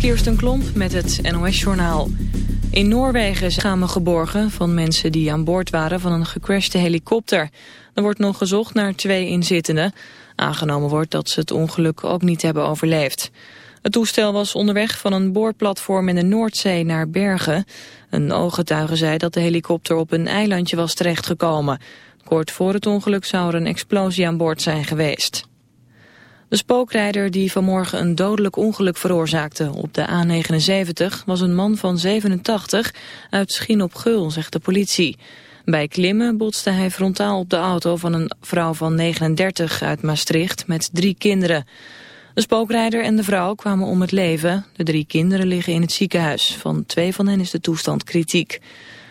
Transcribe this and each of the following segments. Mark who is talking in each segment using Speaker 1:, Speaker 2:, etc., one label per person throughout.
Speaker 1: Kirsten Klomp met het NOS-journaal. In Noorwegen zijn geborgen van mensen die aan boord waren van een gecrashte helikopter. Er wordt nog gezocht naar twee inzittenden. Aangenomen wordt dat ze het ongeluk ook niet hebben overleefd. Het toestel was onderweg van een boorplatform in de Noordzee naar Bergen. Een ooggetuige zei dat de helikopter op een eilandje was terechtgekomen. Kort voor het ongeluk zou er een explosie aan boord zijn geweest. De spookrijder die vanmorgen een dodelijk ongeluk veroorzaakte op de A79 was een man van 87 uit Schien op Geul, zegt de politie. Bij klimmen botste hij frontaal op de auto van een vrouw van 39 uit Maastricht met drie kinderen. De spookrijder en de vrouw kwamen om het leven. De drie kinderen liggen in het ziekenhuis. Van twee van hen is de toestand kritiek.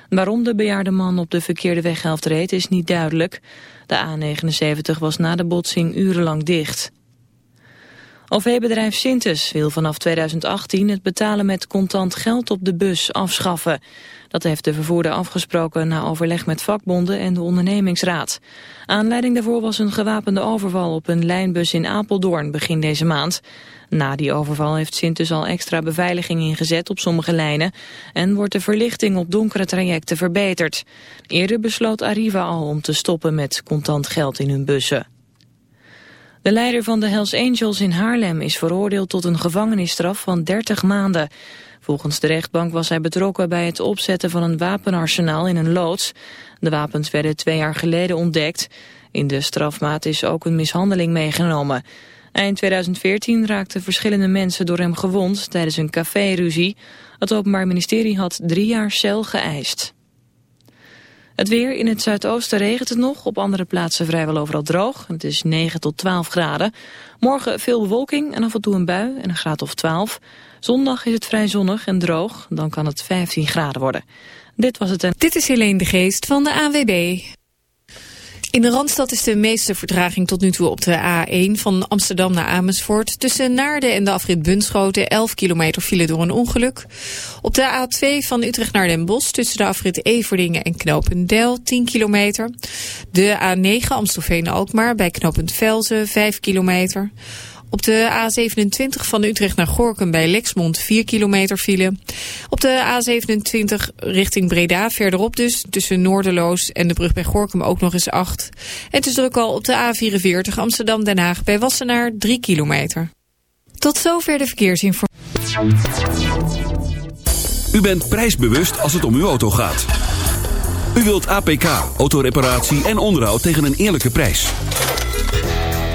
Speaker 1: Waarom de bejaarde man op de verkeerde weghelft reed is niet duidelijk. De A79 was na de botsing urenlang dicht. OV-bedrijf Sintes wil vanaf 2018 het betalen met contant geld op de bus afschaffen. Dat heeft de vervoerder afgesproken na overleg met vakbonden en de ondernemingsraad. Aanleiding daarvoor was een gewapende overval op een lijnbus in Apeldoorn begin deze maand. Na die overval heeft Sintes al extra beveiliging ingezet op sommige lijnen en wordt de verlichting op donkere trajecten verbeterd. Eerder besloot Arriva al om te stoppen met contant geld in hun bussen. De leider van de Hells Angels in Haarlem is veroordeeld tot een gevangenisstraf van 30 maanden. Volgens de rechtbank was hij betrokken bij het opzetten van een wapenarsenaal in een loods. De wapens werden twee jaar geleden ontdekt. In de strafmaat is ook een mishandeling meegenomen. Eind 2014 raakten verschillende mensen door hem gewond tijdens een caféruzie. Het Openbaar Ministerie had drie jaar cel geëist. Het weer in het zuidoosten regent het nog, op andere plaatsen vrijwel overal droog. Het is 9 tot 12 graden. Morgen veel bewolking en af en toe een bui en een graad of 12. Zondag is het vrij zonnig en droog, dan kan het 15 graden worden. Dit was het en...
Speaker 2: Dit is Helene de Geest van de AWB. In de Randstad is de meeste vertraging tot nu toe op de A1 van Amsterdam naar Amersfoort. Tussen Naarden en de afrit Bunschoten 11 kilometer file door een ongeluk. Op de A2 van Utrecht naar Den Bosch tussen de afrit Everdingen en Knopendel 10 kilometer. De A9 Amstelveen-Alkmaar bij Knopend Velzen 5 kilometer. Op de A27 van Utrecht naar Gorkum bij Lexmond 4 kilometer file. Op de A27 richting Breda verderop dus tussen Noorderloos en de brug bij Gorkum ook nog eens 8. En het is druk al op de A44 Amsterdam-Den Haag bij Wassenaar 3 kilometer. Tot zover de verkeersinformatie.
Speaker 3: U bent prijsbewust als het om uw auto gaat. U wilt APK, autoreparatie en onderhoud tegen een eerlijke prijs.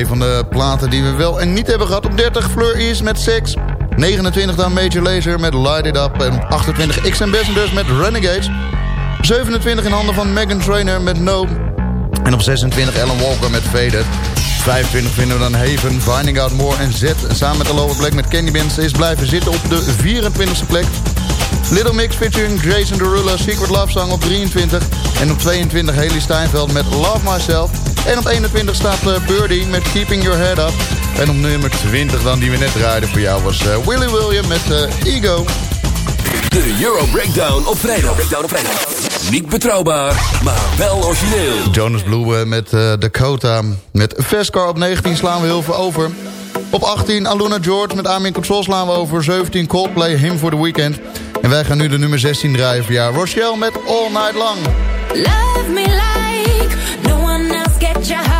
Speaker 4: Resume van de platen die we wel en niet hebben gehad. Op 30 Fleur East met Sex. 29 dan Major Lazer met Light It Up. En 28 X Ambassadors met Renegades. 27 in handen van Megan Trainor met No. En op 26 Alan Walker met Faded. 25 vinden we dan Haven, Finding Out More en Z. Samen met de Lower Black met Candy Bands is blijven zitten op de 24e plek. Little Mix featuring Jason Derulo, Secret Love Song op 23. En op 22 Haley Steinfeld met Love Myself. En op 21 staat uh, Birdie met Keeping Your Head Up. En op nummer 20 dan die we net draaiden voor jou was uh, Willy William met uh, Ego.
Speaker 3: De Euro Breakdown op vrijdag. Breakdown op vrijdag. Niet betrouwbaar, maar wel origineel.
Speaker 4: Jonas Blue met Dakota. Met Vescar op 19 slaan we heel veel over. Op 18 Aluna George met Amin Control slaan we over. 17 Coldplay, Him for the Weekend. En wij gaan nu de nummer 16 draaien voor jou. Rochelle met All Night Long.
Speaker 5: Love me like no one else get you higher.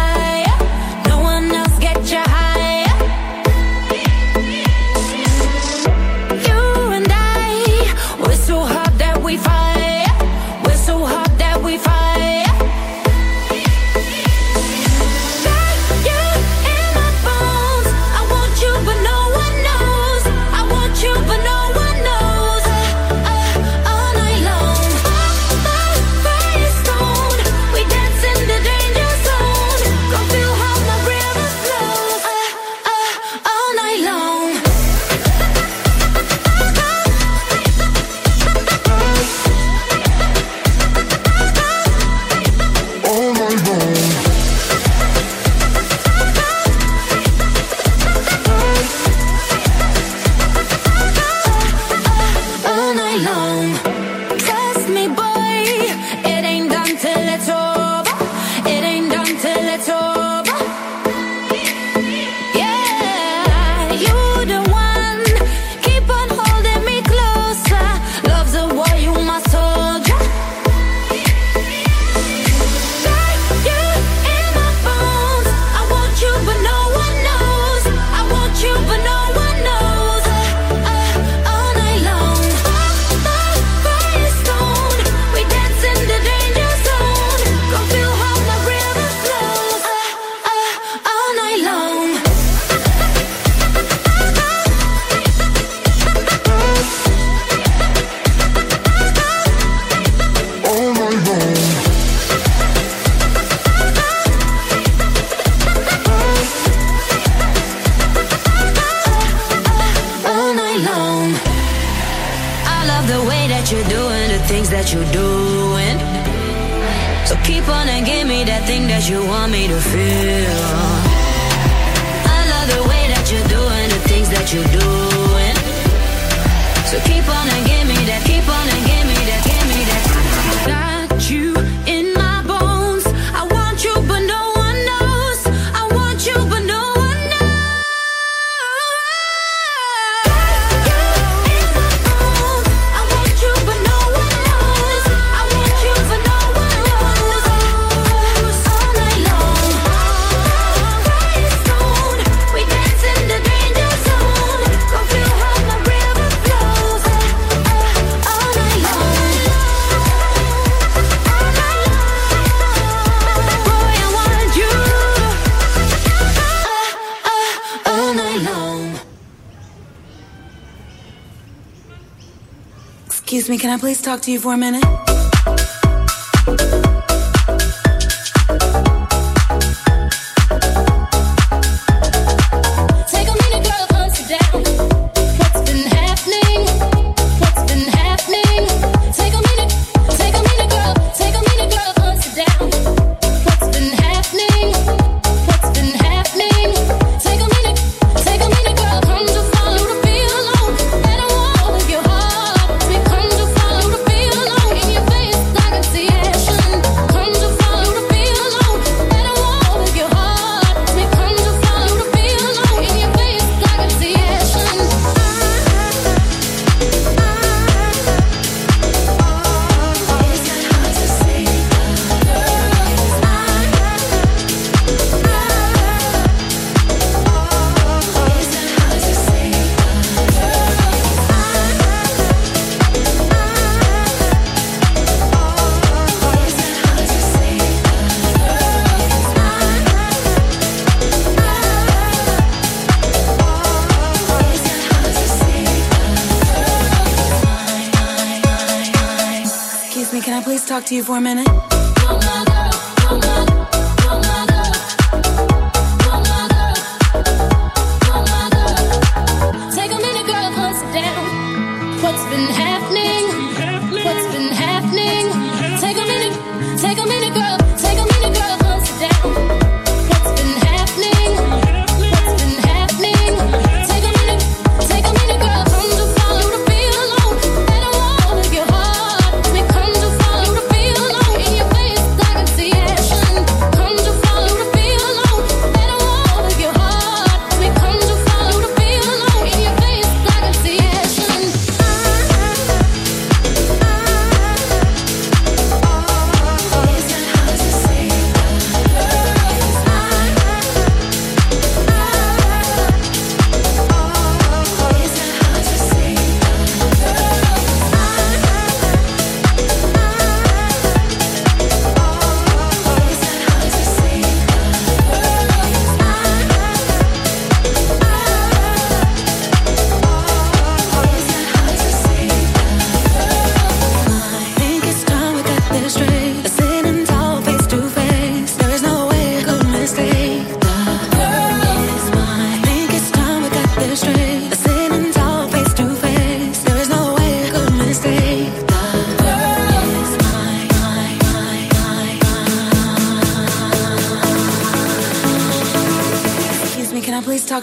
Speaker 5: Me,
Speaker 6: can I please talk to you for a minute?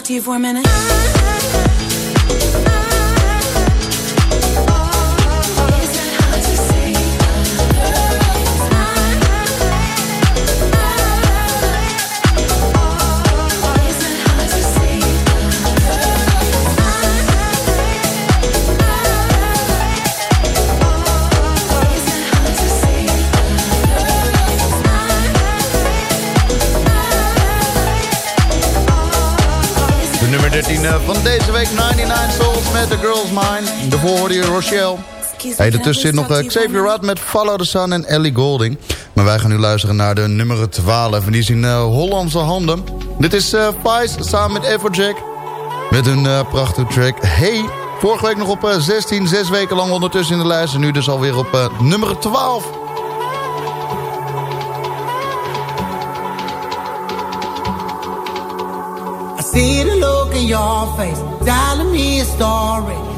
Speaker 5: to
Speaker 6: you for a minute?
Speaker 4: daarvoor hoorde Rochelle. Hey, daartussen zit nog eh, Xavier Rudd met Follow the Sun en Ellie Golding. Maar wij gaan nu luisteren naar de nummer 12. En die is in eh, Hollandse handen. Dit is uh, samen met Everjack. Met een prachtige track. Hey, vorige week nog op 16, zes weken lang ondertussen in de lijst. En nu dus alweer op nummer 12.
Speaker 7: I see the look in your face, telling me a story.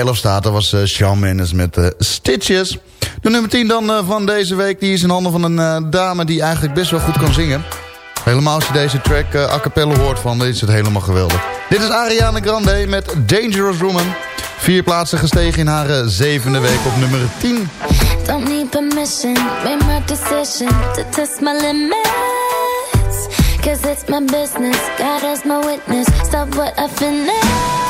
Speaker 7: 11 staat. Dat was eh Shawn Mendes met eh, Stitches. De nummer 10 dan eh, van deze week. Die is in handen van een dame die eigenlijk best wel goed kan zingen. Helemaal als je deze track a cappella hoort van, dan is het helemaal geweldig. Dit is Ariana Grande met Dangerous Woman. Vier plaatsen gestegen in haar zevende week op nummer 10.
Speaker 5: Don't need permission, made my decision to test my limits. Cause it's my business, God as my witness. Stop what I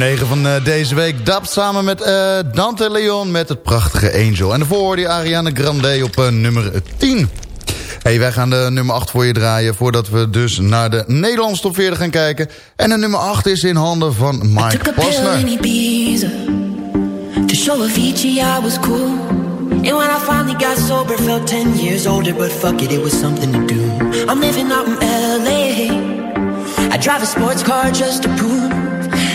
Speaker 4: nummer 9 van eh, deze week. Dab samen met eh, Dante Leon met het prachtige Angel. En daarvoor hoorde je Ariana Grande op eh, nummer 10. Hey, wij gaan de nummer 8 voor je draaien... voordat we dus naar de Nederlandse top 40 gaan kijken. En de nummer 8 is in handen van Mike Posner.
Speaker 8: To show Avicii I was cool And when I finally got sober Felt 10 years older But fuck it, it was something to do I'm living out in L.A. I drive a sports car just to prove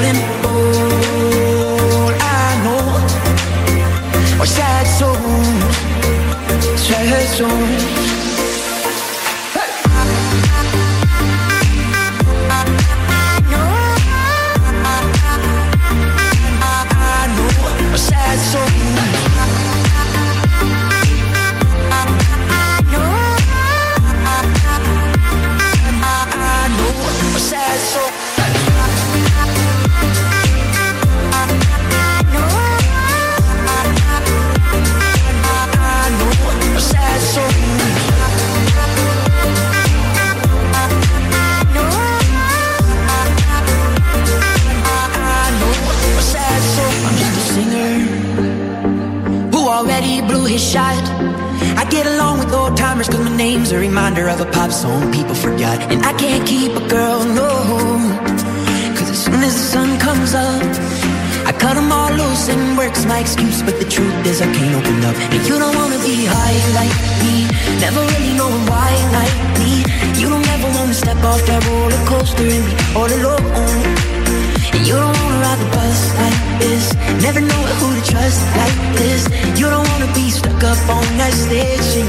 Speaker 8: Darling, I know. Are sad souls Sad souls cause a reminder of a pop song people forgot. And I can't keep a girl, no. Cause as soon as the sun comes up, I cut them all loose and work's my excuse. But the truth is, I can't open up. And you don't wanna be high like me, never really knowing why like me. You don't ever wanna step off that roller coaster and be all alone. And you don't wanna ride the bus like this, never know who to trust like this. You don't wanna be stuck up on that singing,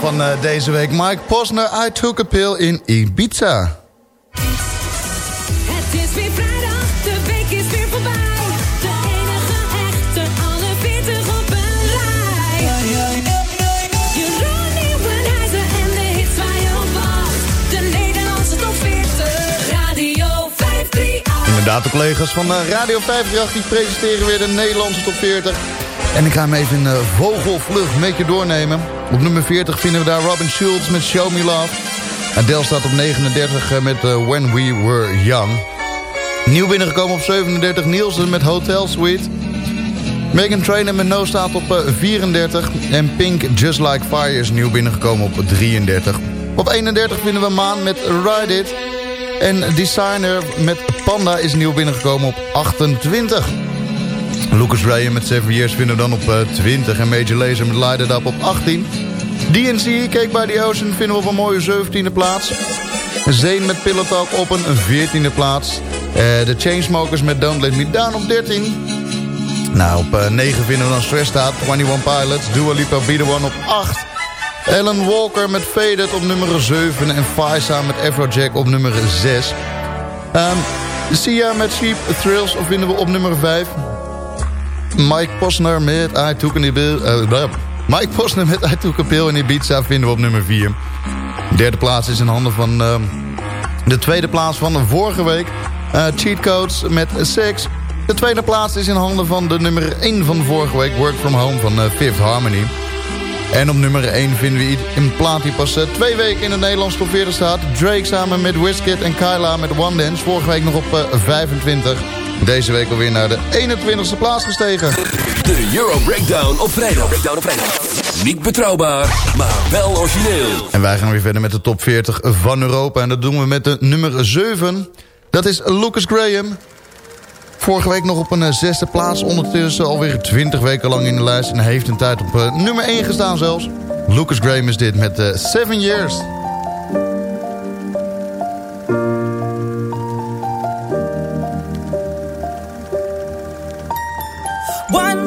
Speaker 4: Van eh, deze week. Mike Posner, I Took a Pill in Ibiza.
Speaker 6: Het is weer vrijdag, de week is weer voorbij. De enige echte, alle 40 op een rij. Jeroen Nieuwenhuizen en de hits waar je op wacht. De Nederlandse top 40, Radio 538.
Speaker 4: Inderdaad, de collega's van eh, Radio 538 die presenteren weer de Nederlandse top 40. En ik ga hem even in eh, vogelvlucht met je doornemen. Op nummer 40 vinden we daar Robin Schulz met Show Me Love. Adele staat op 39 eh, met eh, When We Were Young. Nieuw binnengekomen op 37 Nielsen met Hotel Suite. Megan Trainor met No staat op eh, 34. En Pink Just Like Fire is nieuw binnengekomen op 33. Op 31 vinden we Maan met Ride It. En Designer met Panda is nieuw binnengekomen op 28. Lucas Graham met 7 Years vinden we dan op eh, 20. En Major Lazer met Light Up op 18. DNC, Cake by the Ocean, vinden we op een mooie 17e plaats. Zane met Pillow Talk op een 14e plaats. Eh, de Chainsmokers met Don't Let Me Down op 13. Nou, op eh, 9 vinden we dan Stress Out, 21 Pilots, Dua Lipa, Be The One op 8. Alan Walker met Faded op nummer 7 en Faisa met Afrojack op nummer 6. Ehm Sia met Cheap Thrills vinden we op nummer 5. Mike Posner met I Took eh, Mike Posner met I Took a Pill in Ibiza vinden we op nummer 4. De derde plaats is in handen van ehm, de tweede plaats van de vorige week. Eh, cheat Codes met Six. De tweede plaats is in handen van de nummer 1 van vorige week. Work From Home van eh, Fifth Harmony. En op nummer 1 vinden we een plaat die pas twee weken in de Nederlandse top 40 staat. Drake samen met Wizkid en Kyla met One Dance. Vorige week nog op eh, 25. Deze week alweer naar de 21ste plaats gestegen.
Speaker 3: De Euro Breakdown op vrijdag. Breakdown op vrijdag. Niet betrouwbaar, maar wel origineel.
Speaker 4: En wij gaan weer verder met de top 40 van Europa. En dat doen we met de nummer 7. Dat is Lucas Graham. Vorige week nog op een eh, zesde plaats. Ondertussen alweer 20 weken lang in de lijst. En heeft een tijd op eh, nummer 1 gestaan zelfs. Lucas Graham is dit met eh 7 Years.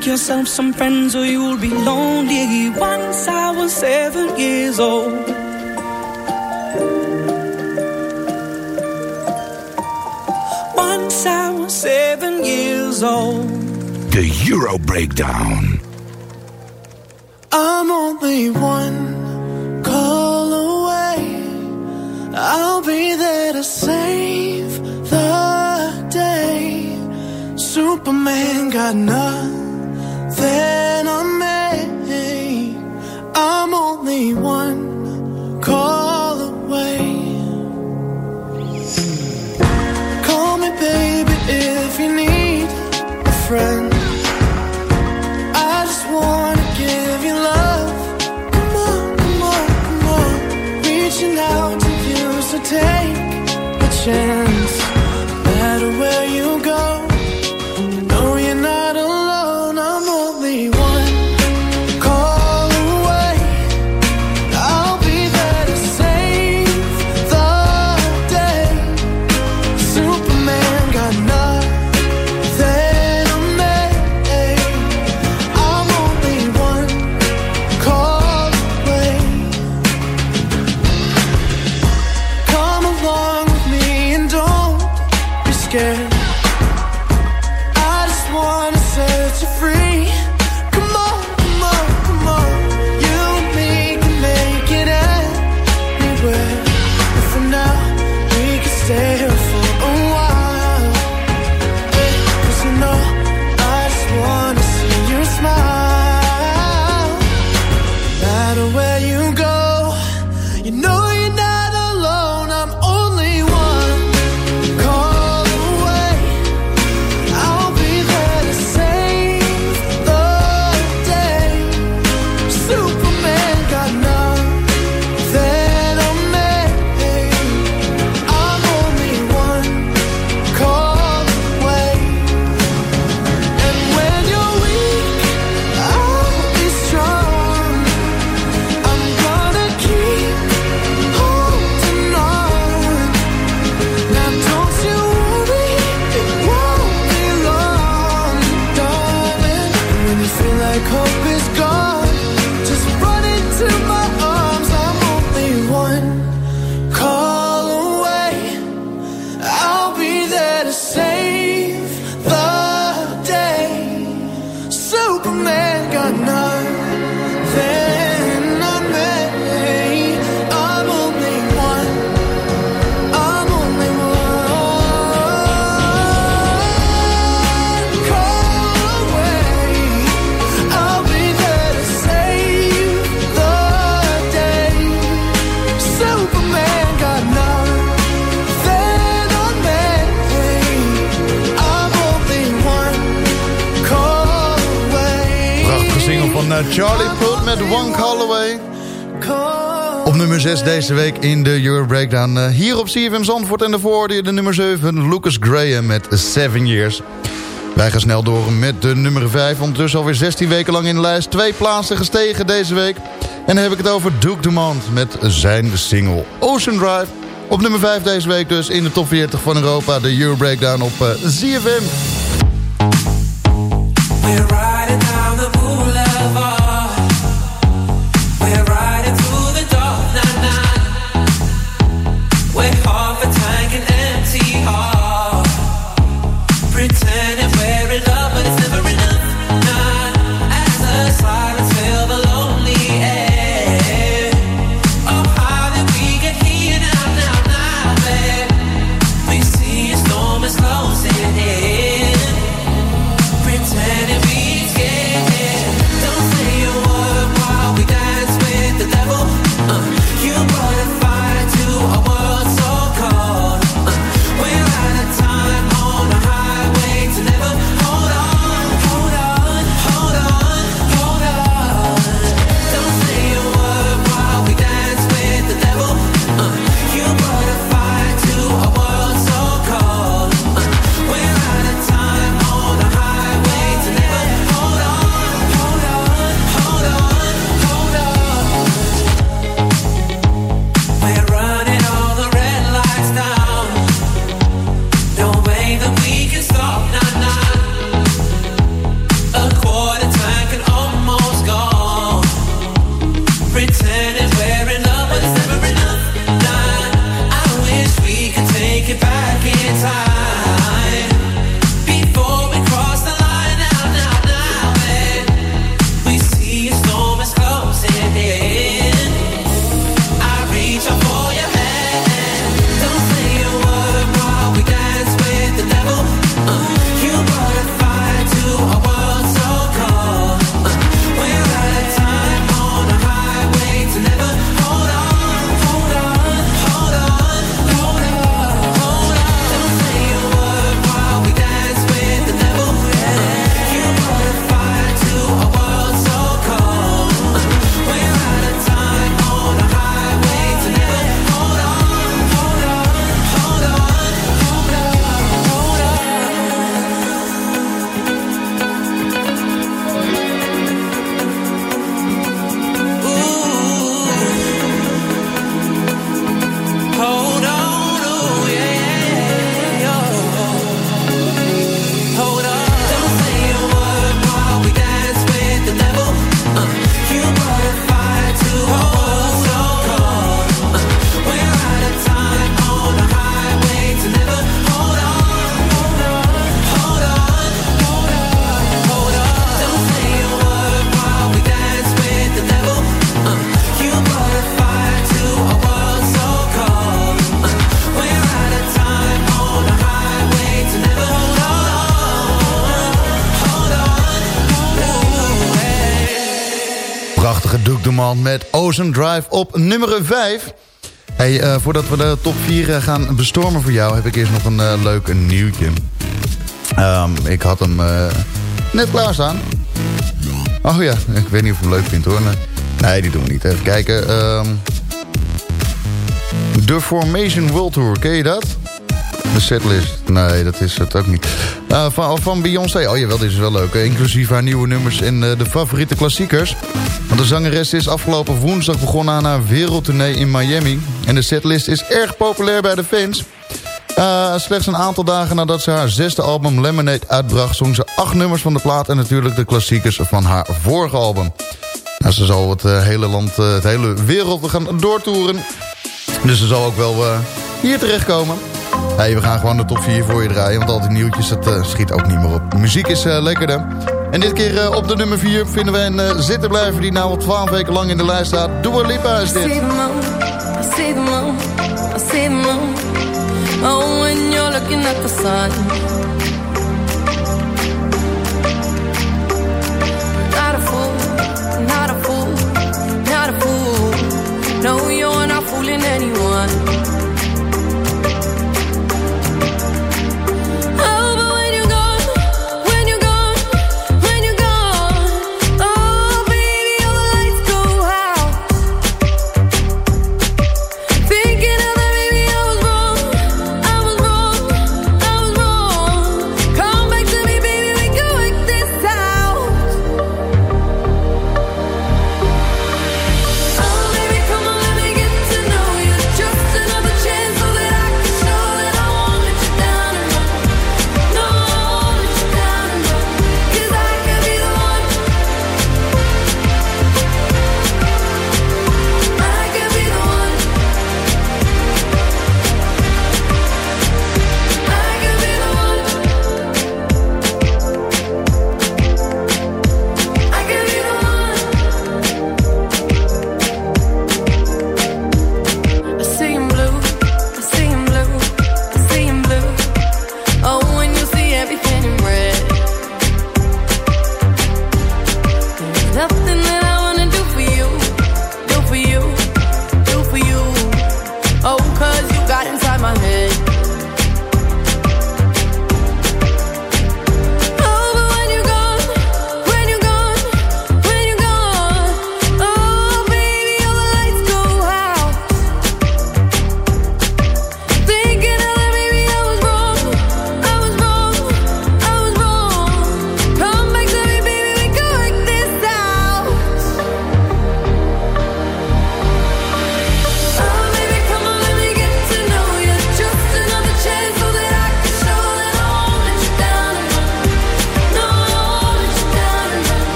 Speaker 9: make yourself some friends or you'll be lonely. Once I was seven years old. Once I was seven years old.
Speaker 3: The Euro Breakdown.
Speaker 10: I'm only one call away. I'll be there to save the day. Superman got nothing on me. I'm only one call
Speaker 4: deze week in de Euro Breakdown. Eh, hier op CFM Zandvoort en hoorde je de nummer 7, Lucas Graham met 7 Years. Wij gaan snel door met de nummer 5. Ondertussen alweer 16 weken lang in de lijst. Twee plaatsen gestegen deze week. En dan heb ik het over Duke Dumont met zijn single Ocean Drive. Op nummer 5 deze week dus in de top 40 van Europa. De Euro Breakdown op eh, ZFM. Met Ocean Drive op nummer 5. Hey, eh, voordat we de top 4 eh, gaan bestormen voor jou... heb ik eerst nog een eh, leuk nieuwtje. Ehm, ik had hem net klaarstaan. Oh ja, ik weet niet of je hem leuk vindt hoor. Nee, die doen we niet. Even kijken. ehm de Formation World Tour, ken je dat? De setlist. Nee, dat is het ook niet. Van van Beyoncé. Oh jawel, dit is wel leuk. Inclusief haar nieuwe nummers en de favoriete klassiekers. Want de zangeres is afgelopen woensdag begonnen aan haar wereldtournee in Miami. En de setlist is erg populair bij de fans. Eh, slechts een aantal dagen nadat ze haar zesde album Lemonade uitbracht... zong ze acht nummers van de plaat en natuurlijk de klassiekers van haar vorige album. Nou, ze zal het eh, hele land, eh, het hele wereld gaan doortoeren. Dus ze zal ook wel hier terechtkomen. Hey, we gaan gewoon de top 4 voor je draaien. Want al die nieuwtjes, dat schiet ook niet meer op. De muziek is en dit keer eh, op de nummer 4 vinden wij een eh, zittenblijver die nu al 12 weken lang in de lijst staat. Dua Lipa is dit.
Speaker 6: Oh, not a fool, not a fool No, you're not fooling anyone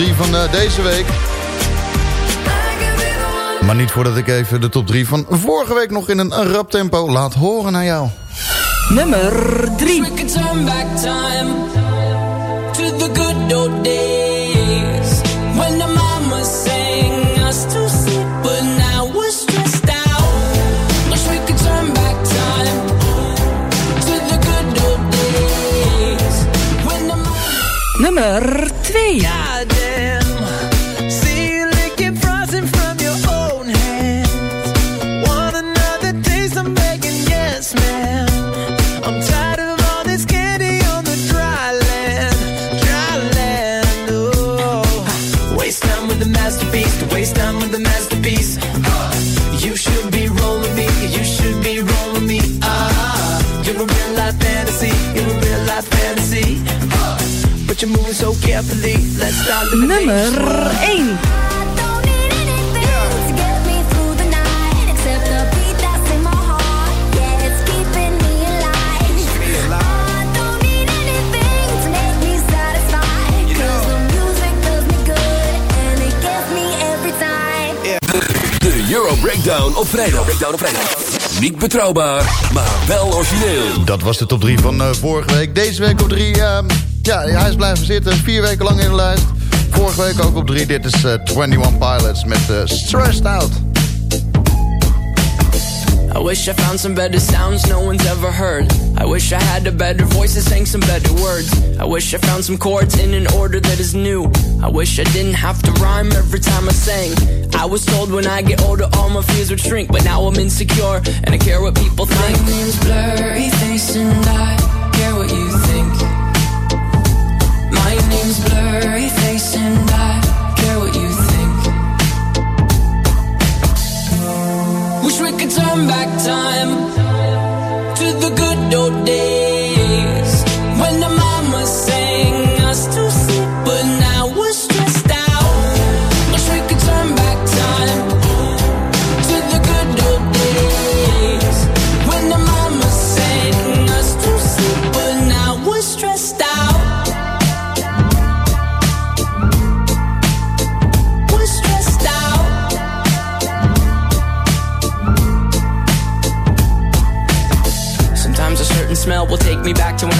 Speaker 4: 3 van eh, deze week. Maar niet voordat ik even de top 3 van vorige week nog in een rap tempo laat horen naar jou.
Speaker 10: Nummer 3. Nummer 2. Nummer 1.
Speaker 3: Euro Breakdown op vrijdag. Breakdown op vrijdag. Niet betrouwbaar, maar wel origineel.
Speaker 4: Dat was de top 3 van uh, vorige week. Deze week op 3 uh, ehm, Ja, hij is blijven zitten. Vier weken lang in de lijst. Vorige week ook op drie. Dit is uh, 21 Pilots met uh, Stressed Out.
Speaker 11: I wish I found some better sounds no one's ever heard. I wish I had a better voice and sang some better words. I wish I found some chords in an order that is new. I wish I didn't have to rhyme every time I sang. I was told when I get older all my fears would shrink, but now I'm insecure and I care what people think.
Speaker 8: My name's blurry face and I care what you think
Speaker 11: turn back time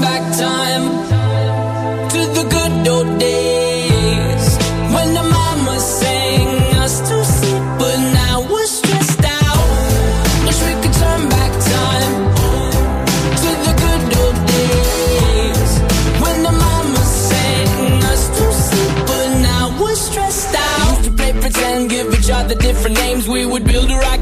Speaker 11: back time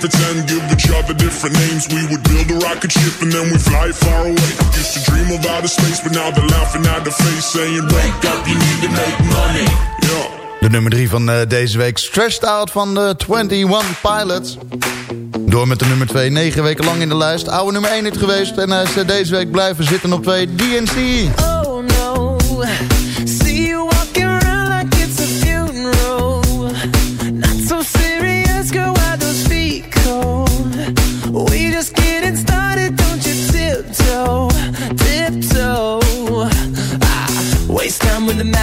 Speaker 11: to
Speaker 12: pretend, give each other different names. We would build a rocket ship and then we fly far away. Used to dream of outer space, but now they're laughing at the face, saying, Wake up, you need to make money. Yeah.
Speaker 4: De nummer 3 van eh, deze week. Stressed Out van de 21 Pilots. Door met de nummer 2. 9 weken lang in de lijst. Oude nummer 1 niet geweest. En hij is eh, deze week blijven zitten op 2. DNC.
Speaker 10: Oh no,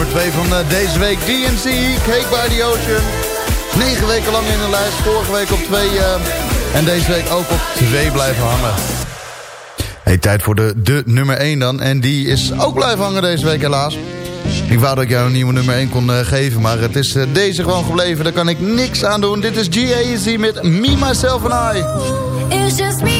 Speaker 4: nummer 2 van eh, deze week. DNC, Cake by the Ocean. Negen weken lang in de lijst. Vorige week op 2 en deze week ook op 2 blijven hangen. Hey, tijd voor de, de nummer 1 dan. En die is ook blijven hangen deze week helaas. Ik wou dat ik jou een nieuwe nummer 1 kon eh, geven. Maar het is eh, deze gewoon gebleven. Daar kan ik niks aan doen. Dit is G-Eazy met Me, Myself and I.
Speaker 5: It's just me,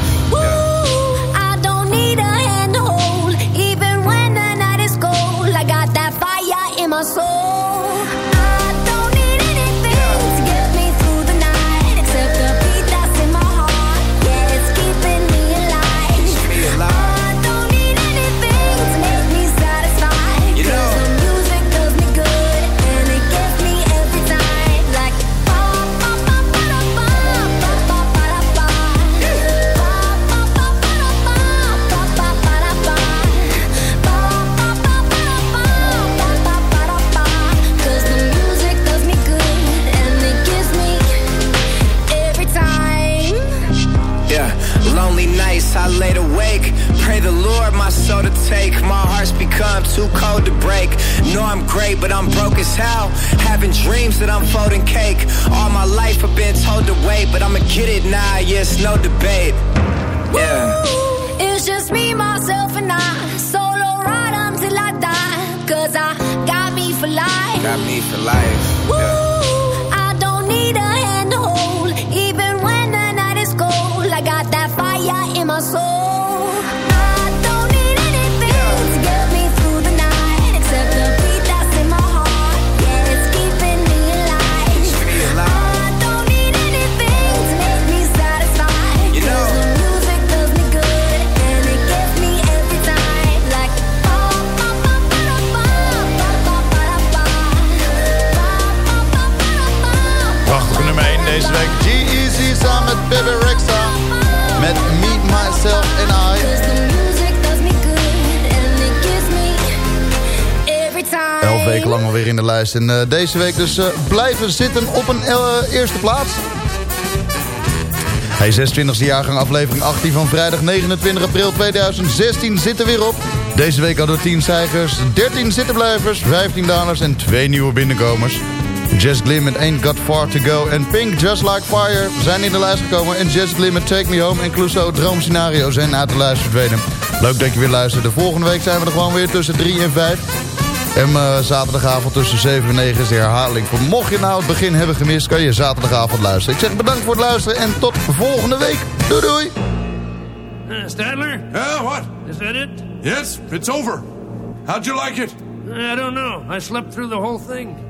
Speaker 5: Soul.
Speaker 13: Take. My heart's become too cold to break. Know I'm great, but I'm broke as hell. Having dreams that I'm folding cake. All my life I've been told to wait, but I'ma get it now. Yes, no debate. Yeah.
Speaker 5: It's just me, myself, and I. Solo ride until I die. Cause I got me for life.
Speaker 13: Got me for life.
Speaker 5: Woo, Baby Rexa met Meet Myself and
Speaker 4: I. Elf weken lang alweer in de lijst. En eh, deze week dus eh, blijven zitten op een eh, eerste plaats. Hey, 26e jaargang aflevering 18 van vrijdag 29 april 2016 zitten weer op. Deze week hadden we 10 zeigers, 13 zittenblijvers, 15 dalers en 2 nieuwe binnenkomers. Jess met Ain't Got Far To Go en Pink Just Like Fire zijn in de lijst gekomen. En Jess met Take Me Home en Clouseau Droomscenario zijn uit de lijst verdwenen. Leuk dat je weer luistert. De volgende week zijn we er gewoon weer tussen 3 en 5. En uh, zaterdagavond tussen 7 en 9 is de herhaling. Voor mocht je nou het begin hebben gemist, kan je zaterdagavond luisteren. Ik zeg bedankt voor het luisteren en tot volgende week. Doei doei!
Speaker 14: Uh, Stadler?
Speaker 15: Yeah, what?
Speaker 14: Is that it?
Speaker 15: Yes, it's over. How'd you like it?
Speaker 14: I don't know. I slept through the whole thing.